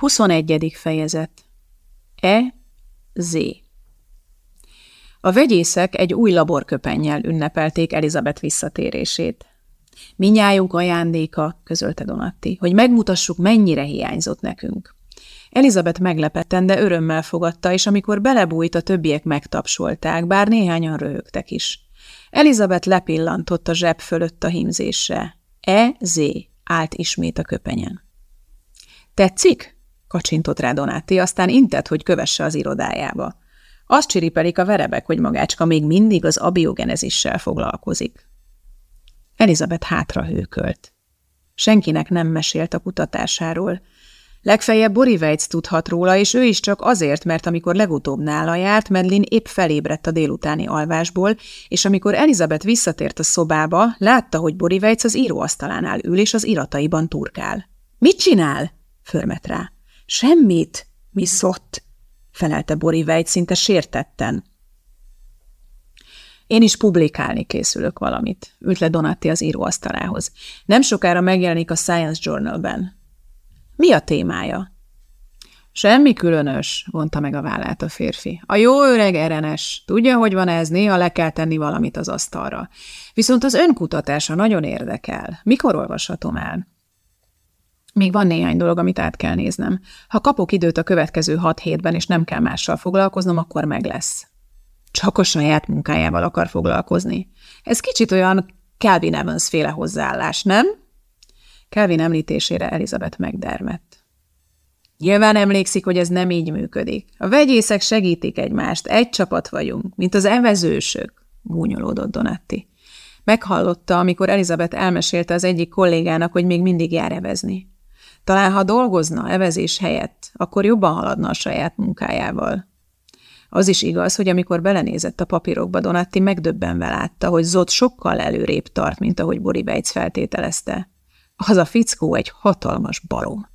21. fejezet E. Z. A vegyészek egy új laborköpennyel ünnepelték Elizabeth visszatérését. Minnyájunk ajándéka, közölte Donatti, hogy megmutassuk, mennyire hiányzott nekünk. Elizabeth meglepetten, de örömmel fogadta, és amikor belebújt, a többiek megtapsolták, bár néhányan röhögtek is. Elizabeth lepillantott a zseb fölött a hímzésre. E. Z. állt ismét a köpenyen. Tetszik? Kacsintott rá Donáti, aztán intett, hogy kövesse az irodájába. Azt csiripelik a verebek, hogy magácska még mindig az abiogenezissel foglalkozik. Elizabeth hátra hőkölt. Senkinek nem mesélt a kutatásáról. Legfeljebb Bori Weitz tudhat róla, és ő is csak azért, mert amikor legutóbb nála járt, Medlin épp felébredt a délutáni alvásból, és amikor Elizabeth visszatért a szobába, látta, hogy Bori Weitz az íróasztalánál ül, és az irataiban turkál. – Mit csinál? – förmet rá. Semmit, mi szott, felelte Bori Vejt szinte sértetten. Én is publikálni készülök valamit, ült le Donatti az íróasztalához. Nem sokára megjelenik a Science Journalben. Mi a témája? Semmi különös, vonta meg a vállát a férfi. A jó öreg erenes. Tudja, hogy van ez, néha le kell tenni valamit az asztalra. Viszont az önkutatása nagyon érdekel. Mikor olvashatom el? Még van néhány dolog, amit át kell néznem. Ha kapok időt a következő hat hétben, és nem kell mással foglalkoznom, akkor meg lesz. Csak a saját munkájával akar foglalkozni. Ez kicsit olyan Calvin Evans féle hozzáállás, nem? Calvin említésére Elizabeth megdermett. Nyilván emlékszik, hogy ez nem így működik. A vegyészek segítik egymást, egy csapat vagyunk, mint az evezősök, gúnyolódott Donatti. Meghallotta, amikor Elizabeth elmesélte az egyik kollégának, hogy még mindig jár evezni. Talán ha dolgozna evezés helyett, akkor jobban haladna a saját munkájával. Az is igaz, hogy amikor belenézett a papírokba, Donatti megdöbbenve látta, hogy Zott sokkal előrébb tart, mint ahogy Bori Bejc feltételezte. Az a fickó egy hatalmas balom.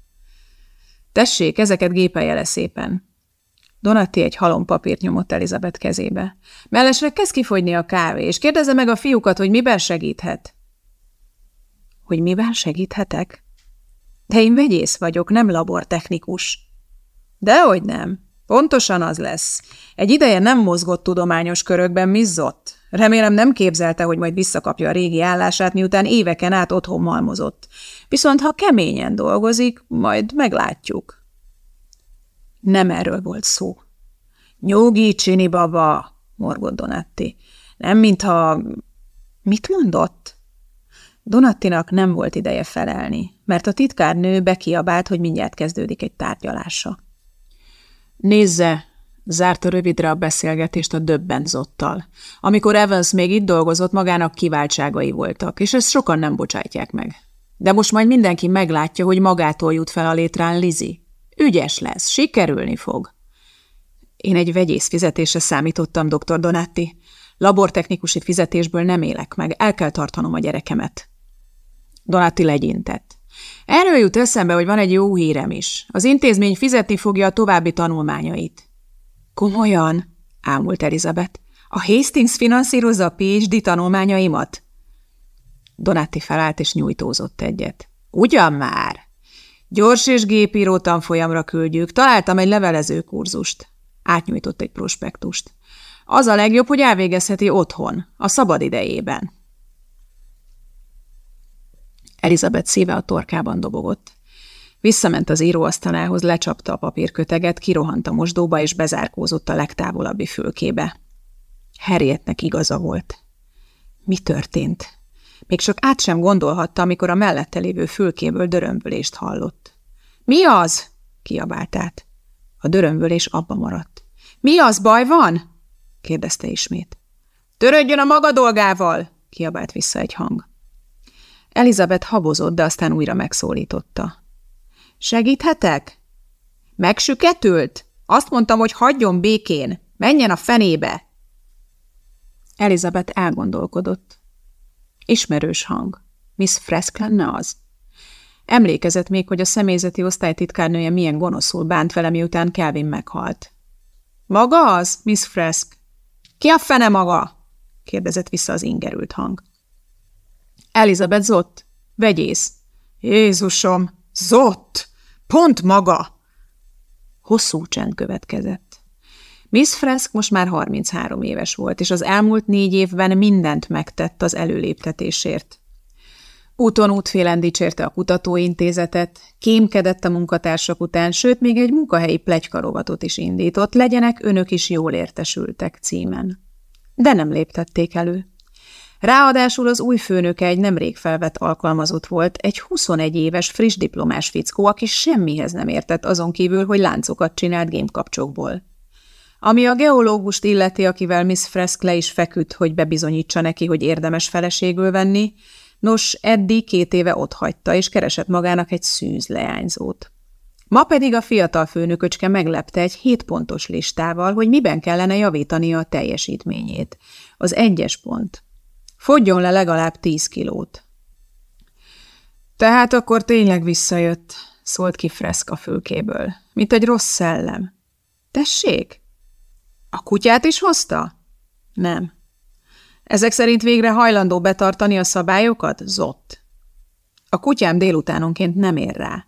Tessék, ezeket gépelje le szépen. Donatti egy halom papírt nyomott Elizabeth kezébe. Mellesre kezd kifogyni a kávé, és kérdezze meg a fiúkat, hogy miben segíthet. Hogy miben segíthetek? De én vegyész vagyok, nem labortechnikus. Dehogy nem. Pontosan az lesz. Egy ideje nem mozgott tudományos körökben, mizzott. Remélem nem képzelte, hogy majd visszakapja a régi állását, miután éveken át otthon malmozott. Viszont ha keményen dolgozik, majd meglátjuk. Nem erről volt szó. Nyugi, Csini baba, morgott Donatti. Nem mintha... Mit mondott? Donattinak nem volt ideje felelni, mert a titkárnő bekiabált, hogy mindjárt kezdődik egy tárgyalása. Nézze, zárta rövidre a beszélgetést a döbbenzottal. Amikor Evans még itt dolgozott, magának kiváltságai voltak, és ezt sokan nem bocsátják meg. De most majd mindenki meglátja, hogy magától jut fel a létrán Lizi. Ügyes lesz, sikerülni fog. Én egy vegyész fizetése számítottam, dr. Donatti. Labortechnikusi fizetésből nem élek meg, el kell tartanom a gyerekemet. Donati legyintett. Erről jut eszembe, hogy van egy jó hírem is. Az intézmény fizetni fogja a további tanulmányait. Komolyan? ámult Elizabeth. A Hastings finanszírozza a PhD tanulmányaimat? Donati felállt és nyújtózott egyet. Ugyan már! Gyors és gépíró tanfolyamra küldjük. Találtam egy levelező kurzust. Átnyújtott egy prospektust. Az a legjobb, hogy elvégezheti otthon, a szabad idejében. Elizabeth szíve a torkában dobogott. Visszament az íróasztalához, lecsapta a papírköteget, kirohant a mosdóba, és bezárkózott a legtávolabbi fülkébe. Harrietnek igaza volt. Mi történt? Még csak át sem gondolhatta, amikor a mellette lévő fülkéből dörömbölést hallott. – Mi az? – kiabált át. A dörömbölés abba maradt. – Mi az, baj van? – kérdezte ismét. – Törődjön a maga dolgával! – kiabált vissza egy hang. Elizabeth habozott, de aztán újra megszólította. Segíthetek? Megsüketült? Azt mondtam, hogy hagyjon békén. Menjen a fenébe! Elizabeth elgondolkodott. Ismerős hang. Miss Fresk lenne az? Emlékezett még, hogy a személyzeti osztálytitkárnője milyen gonoszul bánt vele, miután Kelvin meghalt. Maga az, Miss Fresk? Ki a fene maga? kérdezett vissza az ingerült hang. Elizabeth Zott, vegyész. Jézusom, Zott! Pont maga! Hosszú csend következett. Miss Fresk most már 33 éves volt, és az elmúlt négy évben mindent megtett az előléptetésért. Úton útfélen dicsérte a kutatóintézetet, kémkedett a munkatársak után, sőt, még egy munkahelyi plegykarovatot is indított, legyenek önök is jól értesültek címen. De nem léptették elő. Ráadásul az új főnöke egy nemrég felvett alkalmazott volt, egy 21 éves friss diplomás fickó, aki semmihez nem értett azon kívül, hogy láncokat csinált gémkapcsokból. Ami a geológust illeti, akivel Miss Fresk le is feküdt, hogy bebizonyítsa neki, hogy érdemes feleségül venni, nos, eddig két éve hagyta, és keresett magának egy szűz leányzót. Ma pedig a fiatal főnököcske meglepte egy hét pontos listával, hogy miben kellene javítani a teljesítményét. Az egyes pont. Fogjon le legalább tíz kilót. Tehát akkor tényleg visszajött, szólt ki Freszka fülkéből, mint egy rossz szellem. Tessék? A kutyát is hozta? Nem. Ezek szerint végre hajlandó betartani a szabályokat? Zott. A kutyám délutánonként nem ér rá.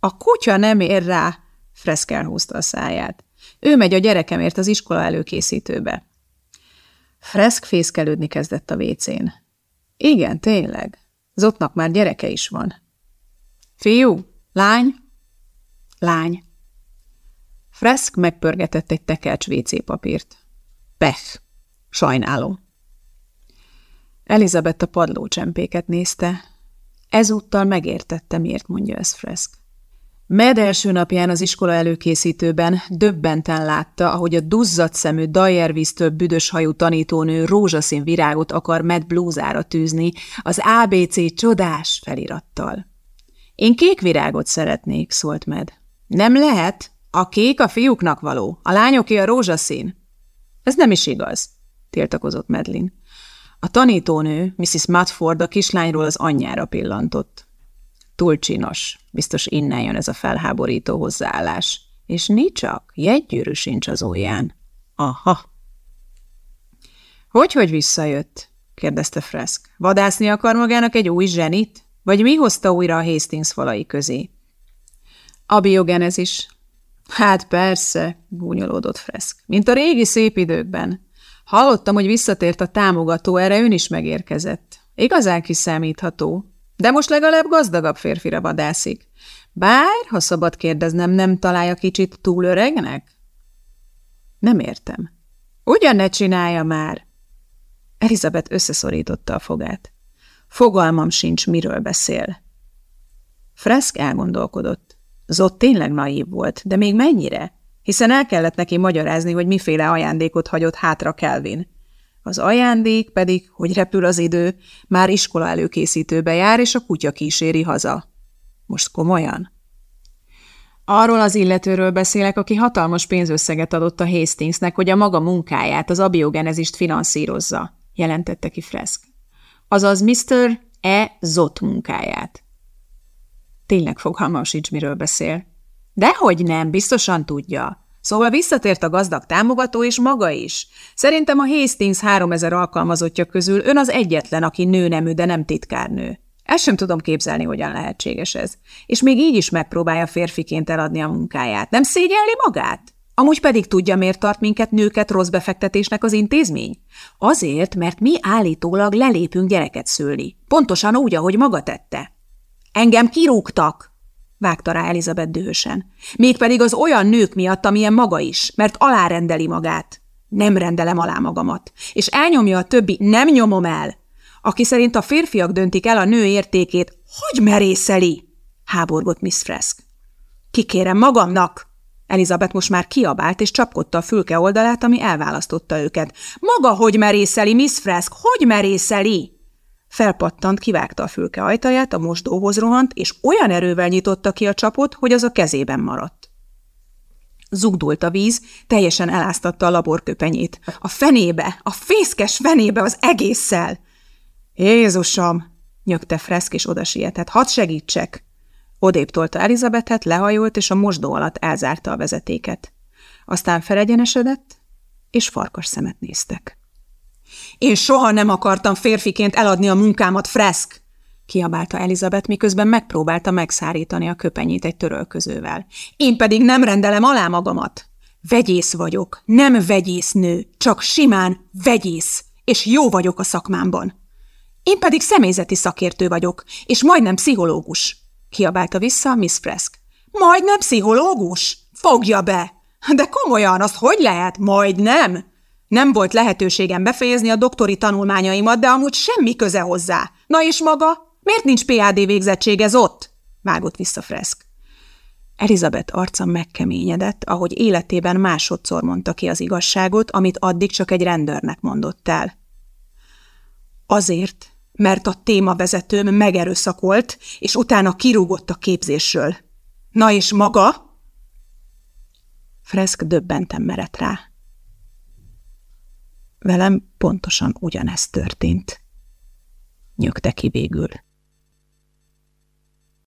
A kutya nem ér rá, Freszk elhúzta a száját. Ő megy a gyerekemért az iskola előkészítőbe. Freszk fészkelődni kezdett a vécén. Igen, tényleg. Zottnak már gyereke is van. Fiú? Lány? Lány. Freszk megpörgetett egy tekercs WC papírt. Pech. Sajnálom. Elizabeth a padlócsempéket nézte. Ezúttal megértette, miért mondja ezt Freszk. Med első napján az iskola előkészítőben döbbenten látta, ahogy a duzzadt szemű Dajervíztől büdös hajú tanítónő rózsaszín virágot akar Med blúzára tűzni, az ABC csodás felirattal. Én kék virágot szeretnék, szólt Med. Nem lehet, a kék a fiúknak való, a lányoké a rózsaszín. Ez nem is igaz, tiltakozott Medlin. A tanítónő, Mrs. Mudford a kislányról az anyjára pillantott. Túl csinos, biztos innen jön ez a felháborító hozzáállás. És csak, jegygyűrű sincs az ujján. Aha. Hogy, hogy visszajött? kérdezte Fresk. Vadászni akar magának egy új zsenit? Vagy mi hozta újra a Hastings falai közé? A biogenezis, Hát persze, gúnyolódott Fresk. Mint a régi szép időkben. Hallottam, hogy visszatért a támogató, erre ön is megérkezett. Igazán kiszámítható. De most legalább gazdagabb férfira vadászik. Bár, ha szabad kérdeznem, nem találja kicsit túl öregnek? Nem értem. Ugyan ne csinálja már! Elizabeth összeszorította a fogát. Fogalmam sincs, miről beszél. Fresk elgondolkodott. Zott tényleg naív volt, de még mennyire? Hiszen el kellett neki magyarázni, hogy miféle ajándékot hagyott hátra Kelvin. Az ajándék pedig, hogy repül az idő, már iskola előkészítőbe jár, és a kutya kíséri haza. Most komolyan? Arról az illetőről beszélek, aki hatalmas pénzösszeget adott a Hastingsnek, hogy a maga munkáját, az abiogenezist finanszírozza, jelentette ki Fresk. Azaz Mr. E. Zott munkáját. Tényleg fogalmam sincs, miről beszél. Dehogy nem, biztosan tudja. Szóval visszatért a gazdag támogató, és maga is. Szerintem a Hastings 3000 alkalmazottja közül ön az egyetlen, aki nőnemű, de nem titkárnő. Ezt sem tudom képzelni, hogyan lehetséges ez. És még így is megpróbálja férfiként eladni a munkáját. Nem szégyelli magát? Amúgy pedig tudja, miért tart minket nőket rossz befektetésnek az intézmény? Azért, mert mi állítólag lelépünk gyereket szülni. Pontosan úgy, ahogy maga tette. Engem kirúgtak, vágta rá Elizabeth dühösen. Mégpedig az olyan nők miatt, amilyen maga is, mert alárendeli magát. Nem rendelem alá magamat. És elnyomja a többi, nem nyomom el. Aki szerint a férfiak döntik el a nő értékét, hogy merészeli? háborgott Miss Fresk. Kikérem magamnak! Elizabeth most már kiabált, és csapkodta a fülke oldalát, ami elválasztotta őket. Maga hogy merészeli, Miss Fresk, hogy merészeli? Felpattant, kivágta a fülke ajtaját, a mosdóhoz rohant, és olyan erővel nyitotta ki a csapot, hogy az a kezében maradt. Zugdult a víz, teljesen eláztatta a laborköpenyét. A fenébe, a fészkes fenébe az egésszel! Jézusom! nyögte Freszk, és oda sietett. Hadd segítsek! Odébb tolta Elizabethet, lehajolt, és a mosdó alatt elzárta a vezetéket. Aztán felegyenesedett, és farkas szemet néztek. Én soha nem akartam férfiként eladni a munkámat, Fresk! kiabálta Elizabeth, miközben megpróbálta megszárítani a köpenyét egy törölközővel. Én pedig nem rendelem alá magamat. Vegyész vagyok, nem vegyésznő, csak simán vegyész, és jó vagyok a szakmámban. Én pedig személyzeti szakértő vagyok, és majdnem pszichológus, kiabálta vissza Miss Fresk. Majdnem pszichológus? Fogja be! De komolyan, az hogy lehet? Majdnem? Nem volt lehetőségem befejezni a doktori tanulmányaimat, de amúgy semmi köze hozzá. Na és maga? Miért nincs PAD végzettség ez ott? Vágott vissza Fresk. Elizabeth arca megkeményedett, ahogy életében másodszor mondta ki az igazságot, amit addig csak egy rendőrnek mondott el. Azért, mert a témavezetőm megerőszakolt, és utána kirúgott a képzésről. Na és maga? Fresk döbbenten merett rá. Velem pontosan ugyanezt történt. Nyögte ki végül.